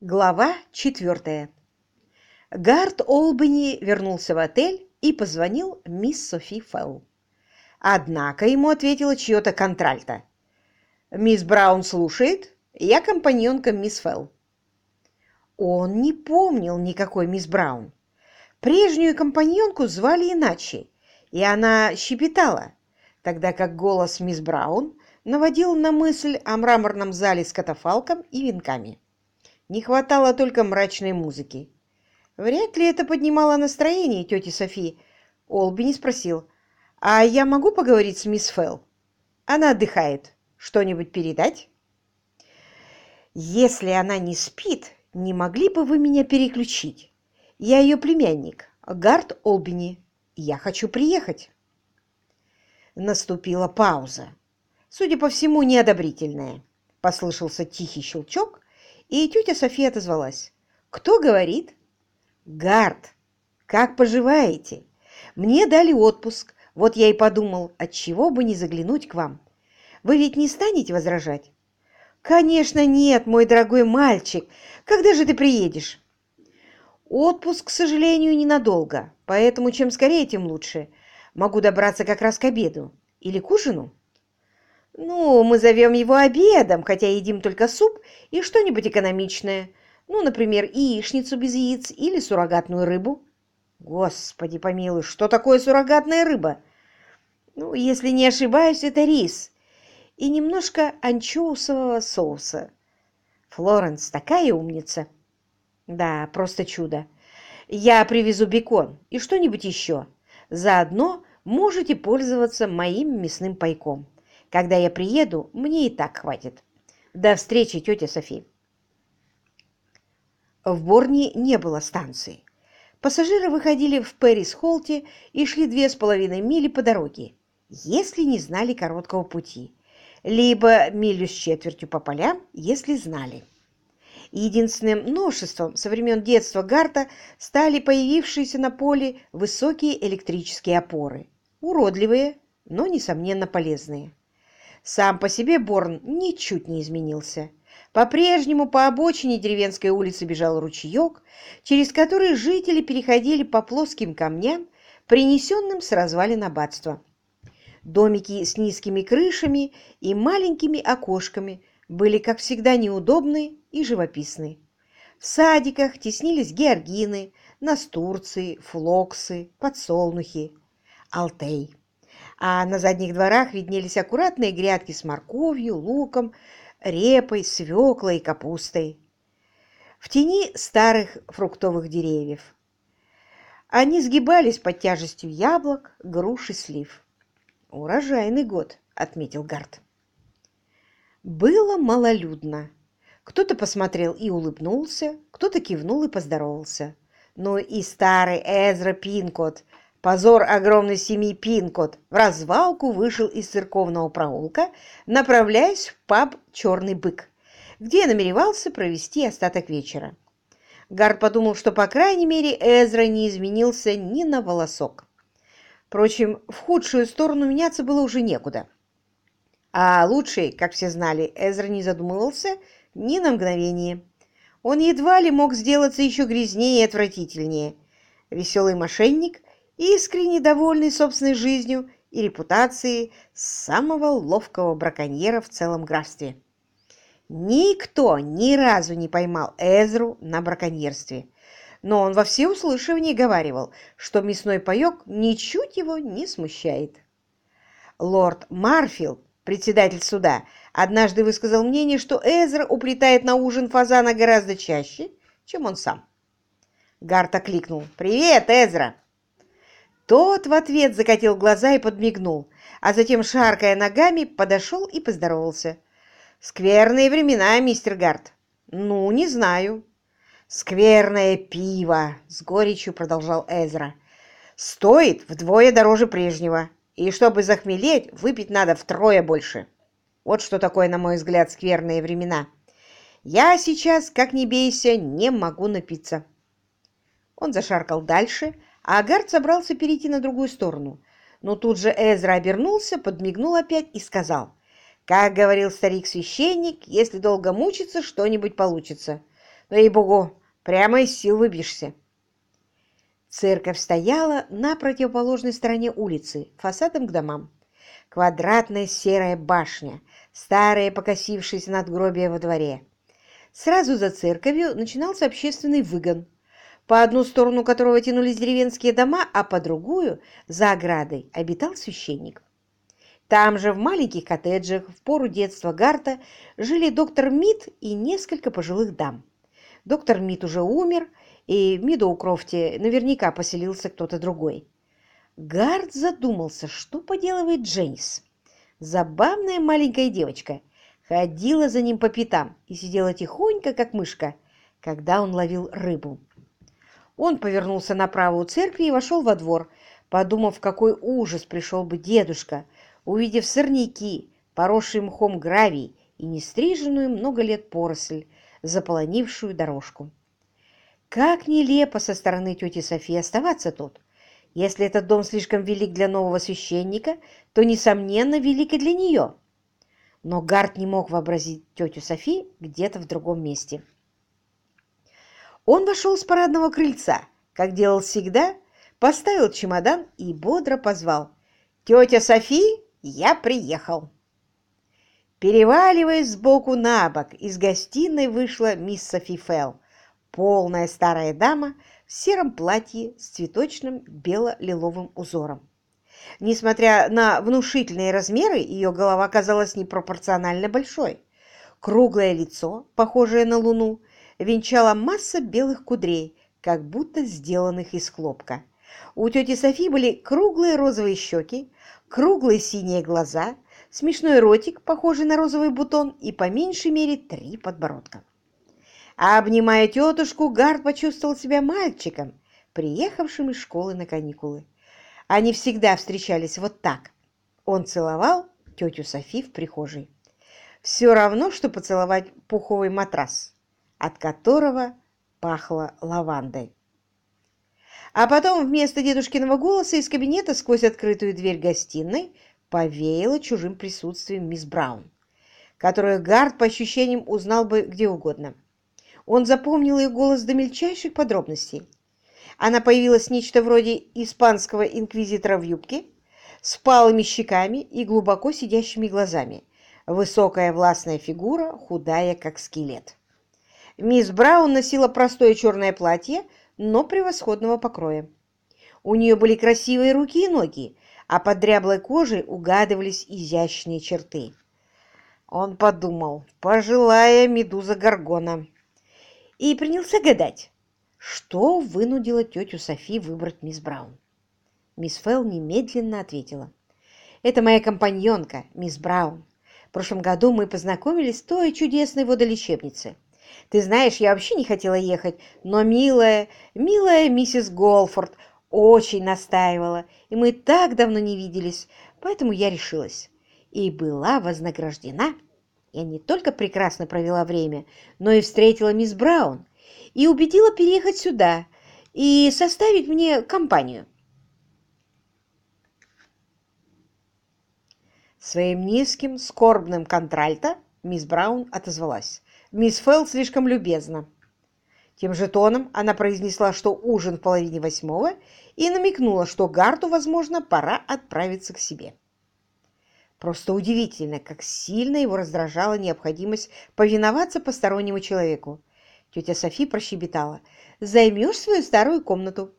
Глава четвертая. Гард Олбани вернулся в отель и позвонил мисс Софи Фелл. Однако ему ответила чье-то контральто. «Мисс Браун слушает. Я компаньонка мисс Фелл». Он не помнил никакой мисс Браун. Прежнюю компаньонку звали иначе, и она щепетала, тогда как голос мисс Браун наводил на мысль о мраморном зале с катафалком и венками. Не хватало только мрачной музыки. Вряд ли это поднимало настроение тети Софи. Олби спросил, «А я могу поговорить с мисс Фелл? Она отдыхает. Что-нибудь передать?» «Если она не спит, не могли бы вы меня переключить? Я ее племянник, Гард Олбини. Я хочу приехать». Наступила пауза. Судя по всему, неодобрительная. Послышался тихий щелчок, и тетя София отозвалась. «Кто говорит?» «Гард, как поживаете? Мне дали отпуск, вот я и подумал, отчего бы не заглянуть к вам. Вы ведь не станете возражать?» «Конечно нет, мой дорогой мальчик. Когда же ты приедешь?» «Отпуск, к сожалению, ненадолго, поэтому чем скорее, тем лучше. Могу добраться как раз к обеду. Или к ужину?» Ну, мы зовем его обедом, хотя едим только суп и что-нибудь экономичное. Ну, например, яичницу без яиц или суррогатную рыбу. Господи помилуй, что такое суррогатная рыба? Ну, если не ошибаюсь, это рис и немножко анчоусового соуса. Флоренс такая умница. Да, просто чудо. Я привезу бекон и что-нибудь еще. Заодно можете пользоваться моим мясным пайком. Когда я приеду, мне и так хватит. До встречи, тетя Софи. В Борне не было станции. Пассажиры выходили в Пэрис-Холте и шли две с половиной мили по дороге, если не знали короткого пути, либо милю с четвертью по полям, если знали. Единственным новшеством со времен детства Гарта стали появившиеся на поле высокие электрические опоры. Уродливые, но, несомненно, полезные. Сам по себе Борн ничуть не изменился. По-прежнему по обочине деревенской улицы бежал ручеек, через который жители переходили по плоским камням, принесенным с развалин аббатства. Домики с низкими крышами и маленькими окошками были, как всегда, неудобны и живописны. В садиках теснились георгины, настурции, флоксы, подсолнухи, алтей а на задних дворах виднелись аккуратные грядки с морковью, луком, репой, свеклой и капустой. В тени старых фруктовых деревьев. Они сгибались под тяжестью яблок, груш и слив. «Урожайный год», — отметил Гард. Было малолюдно. Кто-то посмотрел и улыбнулся, кто-то кивнул и поздоровался. Но и старый Эзра Пинкот Позор огромной семьи Пинкот в развалку вышел из церковного проулка, направляясь в паб «Черный бык», где намеревался провести остаток вечера. Гард подумал, что, по крайней мере, Эзра не изменился ни на волосок. Впрочем, в худшую сторону меняться было уже некуда. А лучший, как все знали, Эзра не задумывался ни на мгновение. Он едва ли мог сделаться еще грязнее и отвратительнее. Веселый мошенник – искренне довольный собственной жизнью и репутацией самого ловкого браконьера в целом графстве. Никто ни разу не поймал Эзру на браконьерстве, но он во всеуслышание говаривал, что мясной паёк ничуть его не смущает. Лорд Марфилд, председатель суда, однажды высказал мнение, что Эзра уплетает на ужин фазана гораздо чаще, чем он сам. Гарт окликнул «Привет, Эзра!» Тот в ответ закатил глаза и подмигнул, а затем, шаркая ногами, подошел и поздоровался. «Скверные времена, мистер Гарт». «Ну, не знаю». «Скверное пиво», — с горечью продолжал Эзра. «Стоит вдвое дороже прежнего, и чтобы захмелеть, выпить надо втрое больше. Вот что такое, на мой взгляд, скверные времена. Я сейчас, как ни бейся, не могу напиться». Он зашаркал дальше, — а Агард собрался перейти на другую сторону. Но тут же Эзра обернулся, подмигнул опять и сказал, «Как говорил старик-священник, если долго мучиться, что-нибудь получится. но, ей-богу, прямо из сил выбьешься. Церковь стояла на противоположной стороне улицы, фасадом к домам. Квадратная серая башня, старое покосившееся надгробие во дворе. Сразу за церковью начинался общественный выгон, по одну сторону которого тянулись деревенские дома, а по другую, за оградой, обитал священник. Там же, в маленьких коттеджах, в пору детства Гарта, жили доктор Мид и несколько пожилых дам. Доктор Мид уже умер, и в Мидоукрофте наверняка поселился кто-то другой. Гард задумался, что поделывает Дженнис. Забавная маленькая девочка ходила за ним по пятам и сидела тихонько, как мышка, когда он ловил рыбу. Он повернулся направо у церкви и вошел во двор, подумав, какой ужас пришел бы дедушка – увидев сорняки, поросший мхом гравий и нестриженную много лет поросль, заполонившую дорожку. Как нелепо со стороны тети Софии оставаться тут. Если этот дом слишком велик для нового священника, то, несомненно, велик и для нее. Но Гарт не мог вообразить тетю Софи где-то в другом месте. Он вошел с парадного крыльца, как делал всегда, поставил чемодан и бодро позвал. «Тетя Софи, я приехал. Переваливаясь сбоку на бок, из гостиной вышла мисс Софи Фелл, полная старая дама в сером платье с цветочным бело-лиловым узором. Несмотря на внушительные размеры, ее голова казалась непропорционально большой. Круглое лицо, похожее на луну, венчала масса белых кудрей, как будто сделанных из хлопка. У тети Софи были круглые розовые щеки, круглые синие глаза, смешной ротик, похожий на розовый бутон, и по меньшей мере три подбородка. А обнимая тетушку, Гард почувствовал себя мальчиком, приехавшим из школы на каникулы. Они всегда встречались вот так. Он целовал тетю Софи в прихожей. Все равно, что поцеловать пуховый матрас, от которого пахло лавандой. А потом вместо дедушкиного голоса из кабинета сквозь открытую дверь гостиной повеяло чужим присутствием мисс Браун, которую Гард по ощущениям узнал бы где угодно. Он запомнил ее голос до мельчайших подробностей. Она появилась нечто вроде испанского инквизитора в юбке, с палыми щеками и глубоко сидящими глазами. Высокая властная фигура, худая, как скелет. Мисс Браун носила простое черное платье но превосходного покроя. У нее были красивые руки и ноги, а под дряблой кожей угадывались изящные черты. Он подумал, пожилая медуза Гаргона, и принялся гадать, что вынудило тетю Софи выбрать мисс Браун. Мисс Фелл немедленно ответила. «Это моя компаньонка, мисс Браун. В прошлом году мы познакомились в той чудесной водолечебнице. Ты знаешь, я вообще не хотела ехать, но милая, милая миссис Голфорд очень настаивала, и мы так давно не виделись, поэтому я решилась. И была вознаграждена. Я не только прекрасно провела время, но и встретила мисс Браун, и убедила переехать сюда и составить мне компанию. Своим низким, скорбным контральто мисс Браун отозвалась. Мисс Фелл слишком любезна. Тем же тоном она произнесла, что ужин в половине восьмого, и намекнула, что Гарту, возможно, пора отправиться к себе. Просто удивительно, как сильно его раздражала необходимость повиноваться постороннему человеку. Тетя Софи прощебетала. «Займешь свою старую комнату».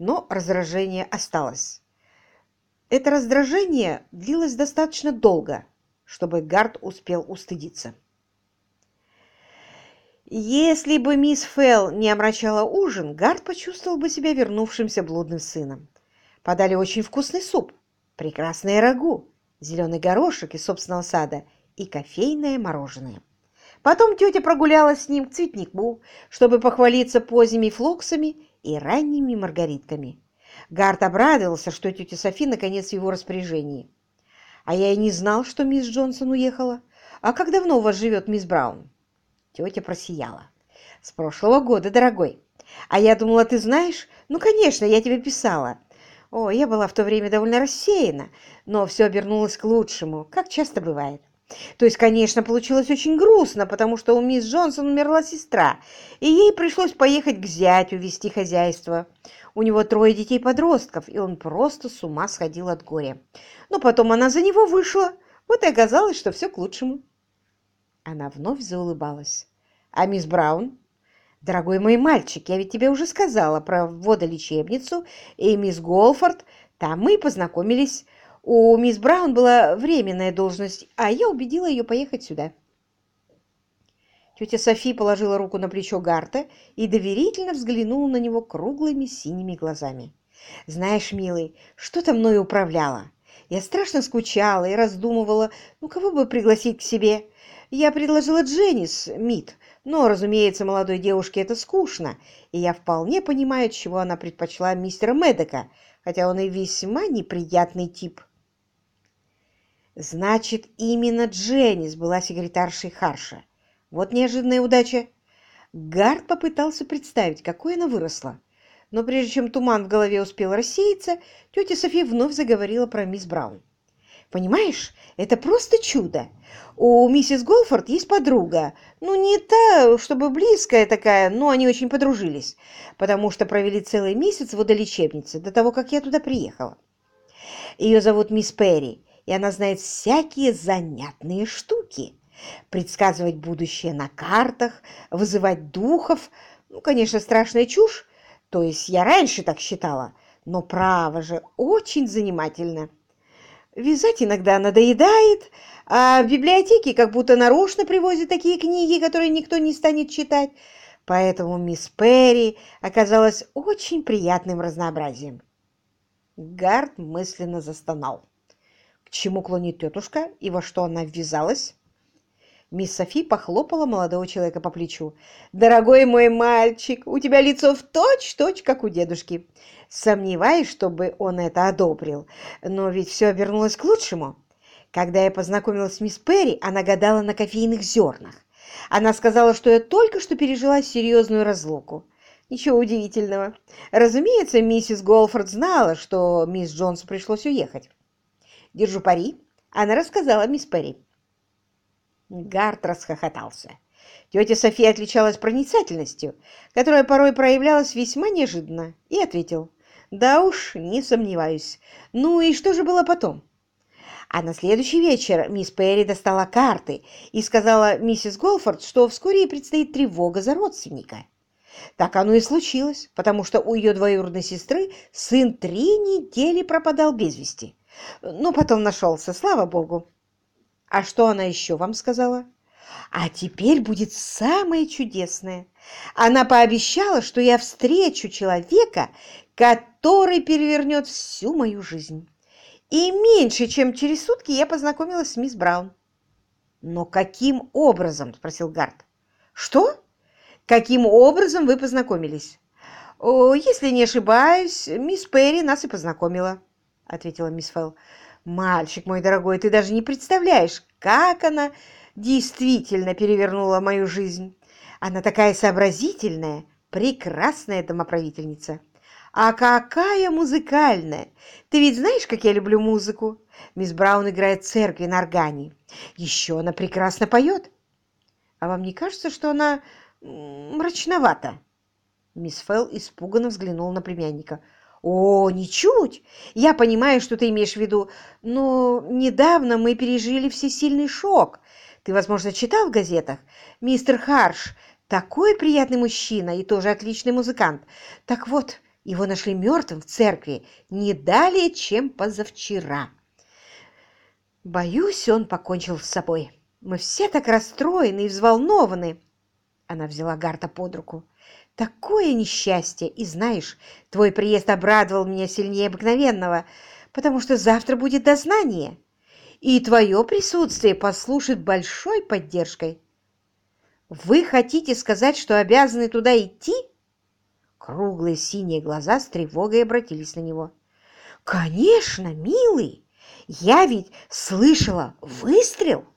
Но раздражение осталось. Это раздражение длилось достаточно долго, чтобы Гард успел устыдиться. Если бы мисс Фелл не омрачала ужин, Гард почувствовал бы себя вернувшимся блудным сыном. Подали очень вкусный суп, прекрасное рагу, зеленый горошек из собственного сада и кофейное мороженое. Потом тетя прогулялась с ним к цветнику, чтобы похвалиться поздними флоксами и ранними маргаритками. Гард обрадовался, что тетя Софи наконец в его распоряжении. «А я и не знал, что мисс Джонсон уехала. А как давно у вас живет мисс Браун?» Тетя просияла. «С прошлого года, дорогой. А я думала, ты знаешь? Ну, конечно, я тебе писала. О, я была в то время довольно рассеяна, но все обернулось к лучшему, как часто бывает. То есть, конечно, получилось очень грустно, потому что у мисс Джонсон умерла сестра, и ей пришлось поехать к зятю вести хозяйство. У него трое детей-подростков, и он просто с ума сходил от горя. Но потом она за него вышла, вот и оказалось, что все к лучшему. Она вновь заулыбалась. А мисс Браун? Дорогой мой мальчик, я ведь тебе уже сказала про водолечебницу и мисс Голфорд. Там мы познакомились. У мисс Браун была временная должность, а я убедила ее поехать сюда. Тетя Софи положила руку на плечо Гарта и доверительно взглянула на него круглыми синими глазами. «Знаешь, милый, что-то мною управляло. Я страшно скучала и раздумывала, ну кого бы пригласить к себе. Я предложила Дженнис Мит, но, разумеется, молодой девушке это скучно, и я вполне понимаю, чего она предпочла мистера Медека, хотя он и весьма неприятный тип». Значит, именно Дженнис была секретаршей Харша. Вот неожиданная удача. Гард попытался представить, какой она выросла. Но прежде чем туман в голове успел рассеяться, тетя София вновь заговорила про мисс Браун. «Понимаешь, это просто чудо. У миссис Голфорд есть подруга. Ну, не та, чтобы близкая такая, но они очень подружились, потому что провели целый месяц в водолечебнице до того, как я туда приехала. Ее зовут мисс Перри, и она знает всякие занятные штуки предсказывать будущее на картах, вызывать духов. Ну, конечно, страшная чушь, то есть я раньше так считала, но право же, очень занимательно. Вязать иногда надоедает, а в библиотеке как будто нарочно привозят такие книги, которые никто не станет читать. Поэтому мисс Перри оказалась очень приятным разнообразием. Гард мысленно застонал. К чему клонит тетушка и во что она ввязалась? Мисс Софи похлопала молодого человека по плечу. «Дорогой мой мальчик, у тебя лицо в точь-точь, -точь, как у дедушки. Сомневаюсь, чтобы он это одобрил, но ведь все обернулось к лучшему. Когда я познакомилась с мисс Перри, она гадала на кофейных зернах. Она сказала, что я только что пережила серьезную разлуку. Ничего удивительного. Разумеется, миссис Голфорд знала, что мисс Джонс пришлось уехать. Держу пари, она рассказала мисс Перри. Гарт расхохотался. Тетя София отличалась проницательностью, которая порой проявлялась весьма неожиданно, и ответил, «Да уж, не сомневаюсь. Ну и что же было потом?» А на следующий вечер мисс Перри достала карты и сказала миссис Голфорд, что вскоре ей предстоит тревога за родственника. Так оно и случилось, потому что у ее двоюродной сестры сын три недели пропадал без вести. Но потом нашелся, слава богу. А что она еще вам сказала? А теперь будет самое чудесное. Она пообещала, что я встречу человека, который перевернет всю мою жизнь. И меньше, чем через сутки я познакомилась с мисс Браун. «Но каким образом?» – спросил Гард. «Что? Каким образом вы познакомились?» О, «Если не ошибаюсь, мисс Перри нас и познакомила», – ответила мисс Фелл. Мальчик мой дорогой, ты даже не представляешь, как она действительно перевернула мою жизнь. Она такая сообразительная, прекрасная домоправительница. А какая музыкальная! Ты ведь знаешь, как я люблю музыку? Мисс Браун играет в церкви на органе. Еще она прекрасно поет. А вам не кажется, что она мрачновата? Мисс Фелл испуганно взглянула на племянника. «О, ничуть! Я понимаю, что ты имеешь в виду, но недавно мы пережили всесильный шок. Ты, возможно, читал в газетах? Мистер Харш такой приятный мужчина и тоже отличный музыкант. Так вот, его нашли мертвым в церкви не далее, чем позавчера. Боюсь, он покончил с собой. Мы все так расстроены и взволнованы». Она взяла Гарта под руку. Такое несчастье! И знаешь, твой приезд обрадовал меня сильнее обыкновенного, потому что завтра будет дознание, и твое присутствие послужит большой поддержкой. Вы хотите сказать, что обязаны туда идти? Круглые синие глаза с тревогой обратились на него. «Конечно, милый! Я ведь слышала выстрел!»